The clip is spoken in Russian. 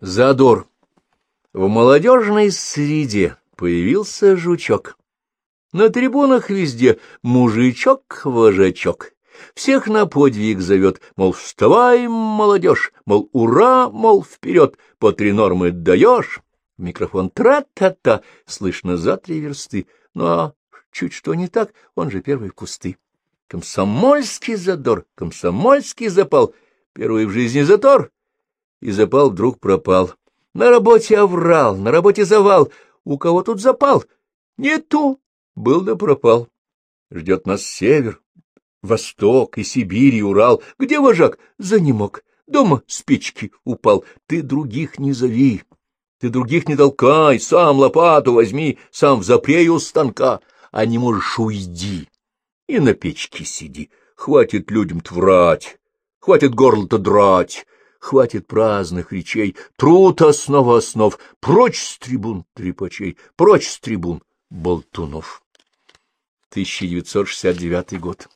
Задор. В молодежной среде появился жучок. На трибунах везде мужичок-вожачок. Всех на подвиг зовет, мол, вставай, молодежь, мол, ура, мол, вперед, по три нормы даешь. Микрофон тра-та-та, слышно за три версты. Ну а чуть что не так, он же первый в кусты. Комсомольский задор, комсомольский запал, первый в жизни затор, и запал вдруг пропал. На работе оврал, на работе завал. У кого тут запал? Нету. Был да пропал. Ждет нас север, восток и Сибирь, и Урал. Где вожак? За не. Дома спички упал. Ты других не зови. Ты других не толкай. Сам лопату возьми, сам запрей у станка. А не можешь уйди. И на печке сиди. Хватит людям тврать. Хватит горло-то драть. Хватит праздных речей, труд основа основ, прочь с трибун трепачей, прочь с трибун болтунов. 1969 год.